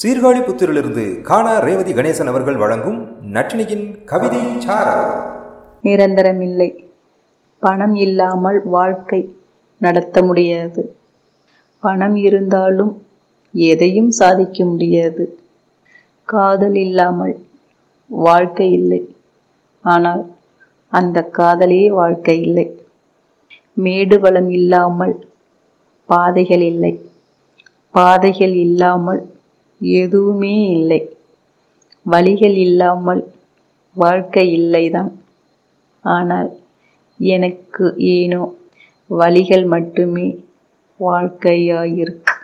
சீர்காழி புத்திரிலிருந்து காணா ரேவதி கணேசன் அவர்கள் வழங்கும் நட்டினியின் கவிதை சாரல் நிரந்தரமில்லை. பணம் இல்லாமல் வாழ்க்கை நடத்த முடியாது. பணம் இருந்தாலும் எதையும் சாதிக்க முடியாது. காதல் இல்லாமல் வாழ்க்கை இல்லை. ஆனால் அந்த காதலே வாழ்க்கை இல்லை. மேடு வளம் இல்லாமல் பாதைகள் இல்லை. பாதைகள் இல்லாமல் எதுவுமே இல்லை. வழிகள் இல்லாமல் வாழ்க்கை இல்லைதான். ஆனால் எனக்கு ஏனோ வழிகள் மட்டுமே வாழ்க்கையாயிருக்கு.